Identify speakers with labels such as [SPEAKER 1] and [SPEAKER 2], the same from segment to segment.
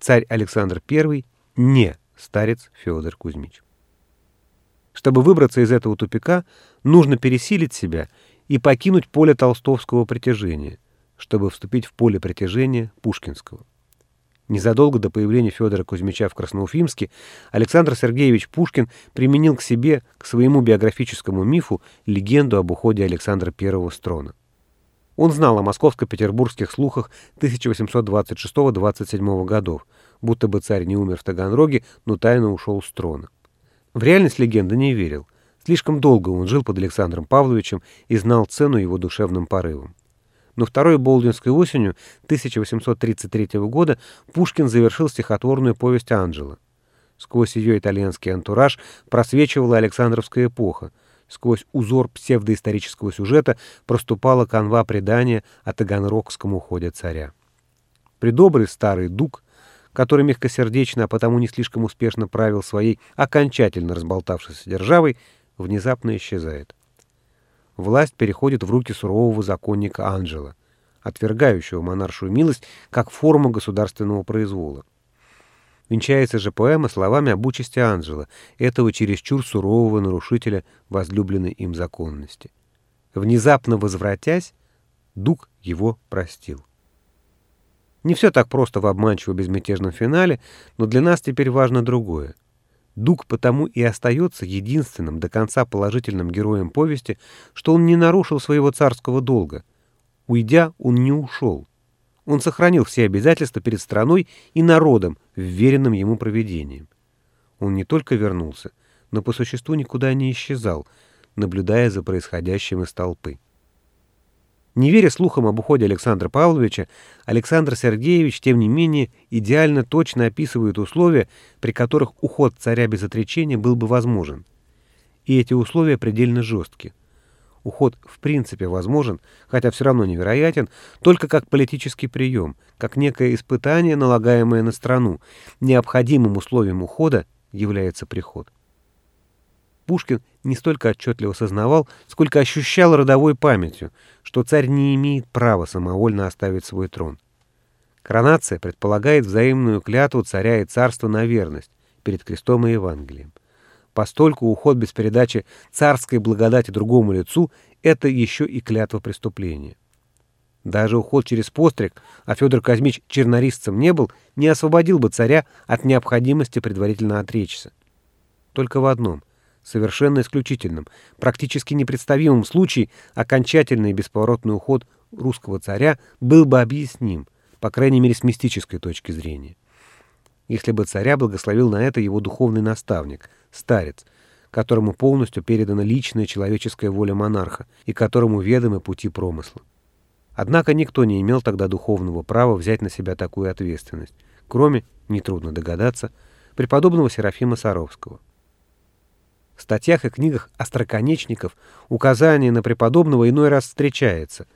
[SPEAKER 1] царь Александр I не старец Федор Кузьмич. Чтобы выбраться из этого тупика, нужно пересилить себя и покинуть поле толстовского притяжения, чтобы вступить в поле притяжения пушкинского. Незадолго до появления Федора Кузьмича в Красноуфимске Александр Сергеевич Пушкин применил к себе, к своему биографическому мифу, легенду об уходе Александра I с трона. Он знал о московско-петербургских слухах 1826-27 годов, будто бы царь не умер в Таганроге, но тайно ушел с трона. В реальность легенды не верил. Слишком долго он жил под Александром Павловичем и знал цену его душевным порывам но второй Болдинской осенью 1833 года Пушкин завершил стихотворную повесть «Анджела». Сквозь ее итальянский антураж просвечивала Александровская эпоха. Сквозь узор псевдоисторического сюжета проступала канва предания о таганрогском уходе царя. Придобрый старый дуг, который мягкосердечно, а потому не слишком успешно правил своей окончательно разболтавшейся державой, внезапно исчезает власть переходит в руки сурового законника Анджела, отвергающего монаршую милость как форму государственного произвола. Венчается же поэма словами об участи Анджела, этого чересчур сурового нарушителя возлюбленной им законности. Внезапно возвратясь, Дуг его простил. Не все так просто в обманчиво безмятежном финале, но для нас теперь важно другое. Дуг потому и остается единственным до конца положительным героем повести, что он не нарушил своего царского долга. Уйдя, он не ушел. Он сохранил все обязательства перед страной и народом, вверенным ему проведением. Он не только вернулся, но по существу никуда не исчезал, наблюдая за происходящим из толпы. Не веря слухам об уходе Александра Павловича, Александр Сергеевич, тем не менее, идеально точно описывает условия, при которых уход царя без отречения был бы возможен. И эти условия предельно жесткие. Уход в принципе возможен, хотя все равно невероятен, только как политический прием, как некое испытание, налагаемое на страну. Необходимым условием ухода является приход. Пушкин не столько отчетливо сознавал, сколько ощущал родовой памятью, что царь не имеет права самовольно оставить свой трон. Коронация предполагает взаимную клятву царя и царства на верность перед крестом и Евангелием. Постольку уход без передачи царской благодати другому лицу — это еще и клятва преступления. Даже уход через постриг, а Федор Казмич чернорисцем не был, не освободил бы царя от необходимости предварительно отречься. Только в одном совершенно исключительном, практически непредставимом случае окончательный бесповоротный уход русского царя был бы объясним, по крайней мере с мистической точки зрения. Если бы царя благословил на это его духовный наставник, старец, которому полностью передана личная человеческая воля монарха и которому ведомы пути промысла. Однако никто не имел тогда духовного права взять на себя такую ответственность, кроме, нетрудно догадаться, преподобного Серафима Саровского. В статьях и книгах остроконечников указание на преподобного иной раз встречается.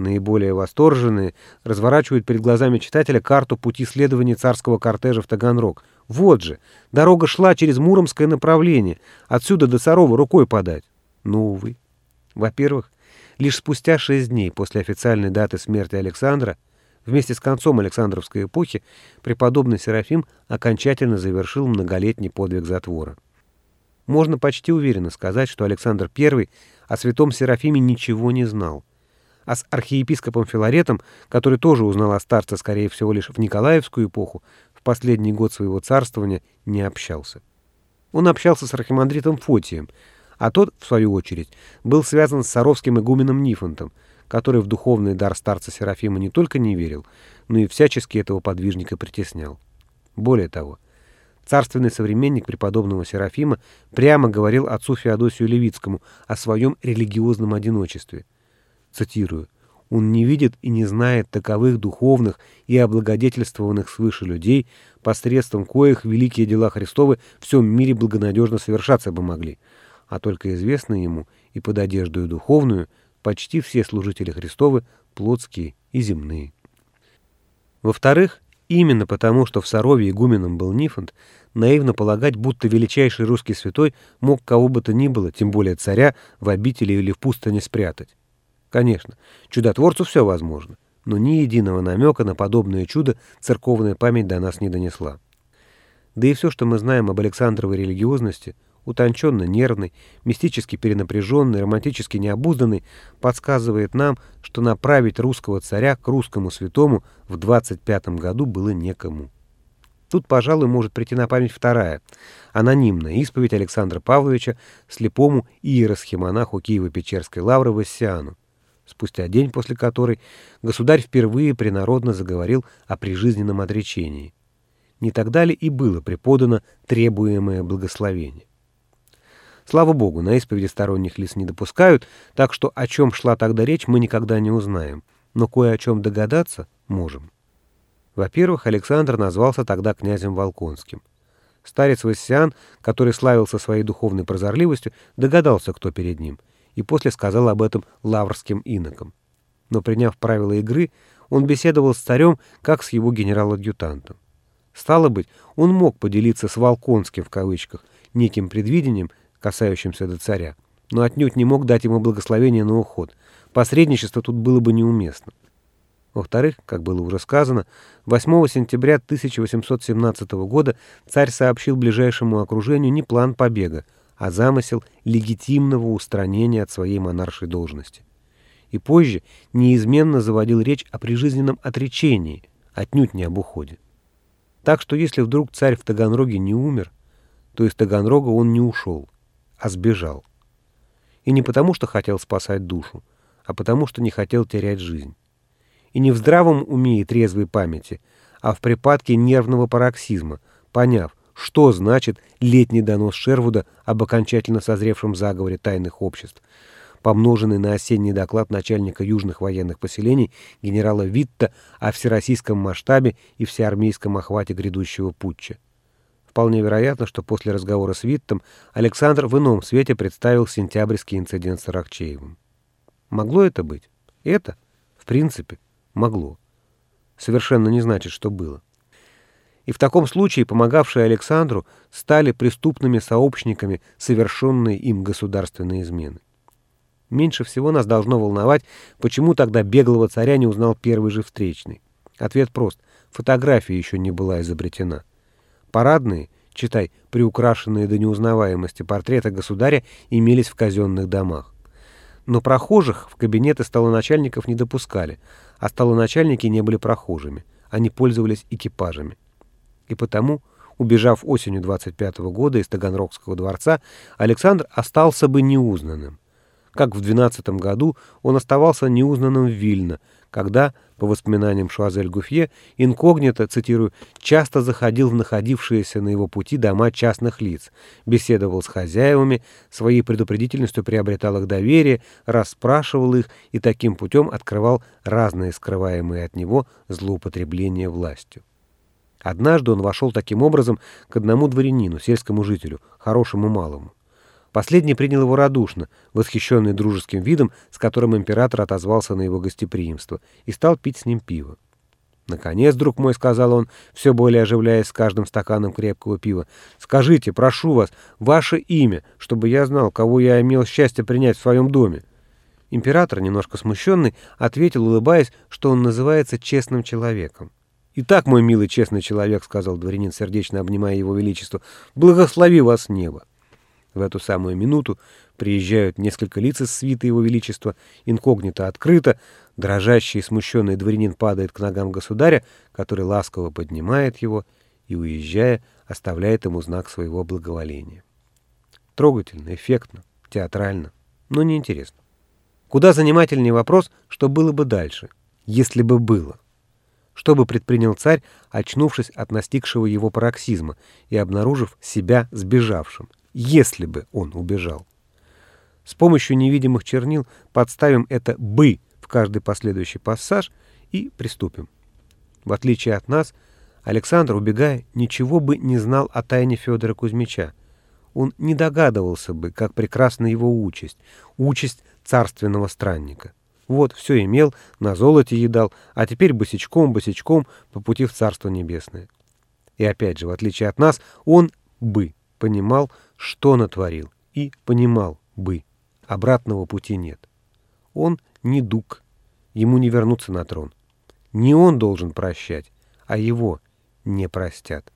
[SPEAKER 1] Наиболее восторженные разворачивают перед глазами читателя карту пути следования царского кортежа в Таганрог. Вот же, дорога шла через Муромское направление, отсюда до Сарова рукой подать. Ну, увы. Во-первых, лишь спустя шесть дней после официальной даты смерти Александра Вместе с концом Александровской эпохи преподобный Серафим окончательно завершил многолетний подвиг затвора. Можно почти уверенно сказать, что Александр I о святом Серафиме ничего не знал. А с архиепископом Филаретом, который тоже узнал о старце, скорее всего, лишь в Николаевскую эпоху, в последний год своего царствования не общался. Он общался с архимандритом Фотием, а тот, в свою очередь, был связан с саровским игуменом Нифонтом, который в духовный дар старца Серафима не только не верил, но и всячески этого подвижника притеснял. Более того, Царственный современник преподобного Серафима прямо говорил отцу Феодосию Левицкому о своем религиозном одиночестве. Цитирую. «Он не видит и не знает таковых духовных и облагодетельствованных свыше людей, посредством коих великие дела Христовы в всем мире благонадежно совершаться бы могли, а только известно ему и под одеждою духовную почти все служители Христовы плотские и земные». Во-вторых, Именно потому, что в Сарове игуменом был Нифонт, наивно полагать, будто величайший русский святой мог кого бы то ни было, тем более царя, в обители или в пустыне спрятать. Конечно, чудотворцу все возможно, но ни единого намека на подобное чудо церковная память до нас не донесла. Да и все, что мы знаем об Александровой религиозности, утонченно нервный, мистически перенапряженный, романтически необузданный, подсказывает нам, что направить русского царя к русскому святому в 25 году было некому. Тут, пожалуй, может прийти на память вторая, анонимная исповедь Александра Павловича слепому иеросхимонаху Киево-Печерской лавры Вассиану, спустя день после которой государь впервые принародно заговорил о прижизненном отречении. Не тогда ли и было преподано требуемое благословение? Слава богу, на исповеди сторонних лиц не допускают, так что о чем шла тогда речь, мы никогда не узнаем, но кое о чем догадаться можем. Во-первых, Александр назвался тогда князем Волконским. Старец Вассиан, который славился своей духовной прозорливостью, догадался, кто перед ним, и после сказал об этом лаврским инокам. Но приняв правила игры, он беседовал с царем, как с его генерал-адъютантом. Стало быть, он мог поделиться с «Волконским» в кавычках неким предвидением, касающимся до царя, но отнюдь не мог дать ему благословение на уход. Посредничество тут было бы неуместно. Во-вторых, как было уже сказано, 8 сентября 1817 года царь сообщил ближайшему окружению не план побега, а замысел легитимного устранения от своей монаршей должности. И позже неизменно заводил речь о прижизненном отречении, отнюдь не об уходе. Так что если вдруг царь в Таганроге не умер, то из Таганрога он не ушел, а сбежал. И не потому, что хотел спасать душу, а потому, что не хотел терять жизнь и не в здравом уме и трезвой памяти, а в припадке нервного пароксизма, поняв, что значит летний донос Шервуда об окончательно созревшем заговоре тайных обществ, помноженный на осенний доклад начальника южных военных поселений генерала Витта о всероссийском масштабе и всеармейском охвате грядущего путча. Вполне вероятно, что после разговора с Виттом Александр в ином свете представил сентябрьский инцидент с Аракчеевым. Могло это быть? Это? В принципе. Могло. Совершенно не значит, что было. И в таком случае помогавшие Александру стали преступными сообщниками совершенной им государственной измены. Меньше всего нас должно волновать, почему тогда беглого царя не узнал первый же встречный. Ответ прост. Фотография еще не была изобретена. Парадные, читай, приукрашенные до неузнаваемости портреты государя имелись в казенных домах. Но прохожих в кабинеты столоначальников не допускали, а столоначальники не были прохожими, они пользовались экипажами. И потому, убежав осенью 25 -го года из Таганрогского дворца, Александр остался бы неузнанным. Как в 12 году он оставался неузнанным в Вильно, когда, по воспоминаниям Шуазель-Гуфье, инкогнито, цитирую, часто заходил в находившиеся на его пути дома частных лиц, беседовал с хозяевами, своей предупредительностью приобретал их доверие, расспрашивал их и таким путем открывал разные скрываемые от него злоупотребления властью. Однажды он вошел таким образом к одному дворянину, сельскому жителю, хорошему малому. Последний принял его радушно, восхищенный дружеским видом, с которым император отозвался на его гостеприимство, и стал пить с ним пиво. «Наконец, друг мой», — сказал он, все более оживляясь с каждым стаканом крепкого пива, — «скажите, прошу вас, ваше имя, чтобы я знал, кого я имел счастье принять в своем доме». Император, немножко смущенный, ответил, улыбаясь, что он называется честным человеком. «Итак, мой милый честный человек», — сказал дворянин, сердечно обнимая его величество, — «благослови вас небо». В эту самую минуту приезжают несколько лиц из свиты его величества, инкогнито открыто, дрожащий и смущенный дворянин падает к ногам государя, который ласково поднимает его и, уезжая, оставляет ему знак своего благоволения. Трогательно, эффектно, театрально, но неинтересно. Куда занимательнее вопрос, что было бы дальше, если бы было. Что бы предпринял царь, очнувшись от настигшего его пароксизма и обнаружив себя сбежавшим, если бы он убежал. С помощью невидимых чернил подставим это «бы» в каждый последующий пассаж и приступим. В отличие от нас, Александр, убегая, ничего бы не знал о тайне Федора Кузьмича. Он не догадывался бы, как прекрасна его участь, участь царственного странника. Вот, все имел, на золоте едал, а теперь босичком-босичком по пути в Царство Небесное. И опять же, в отличие от нас, он бы понимал, что натворил, и понимал бы. Обратного пути нет. Он не дуг, ему не вернуться на трон. Не он должен прощать, а его не простят.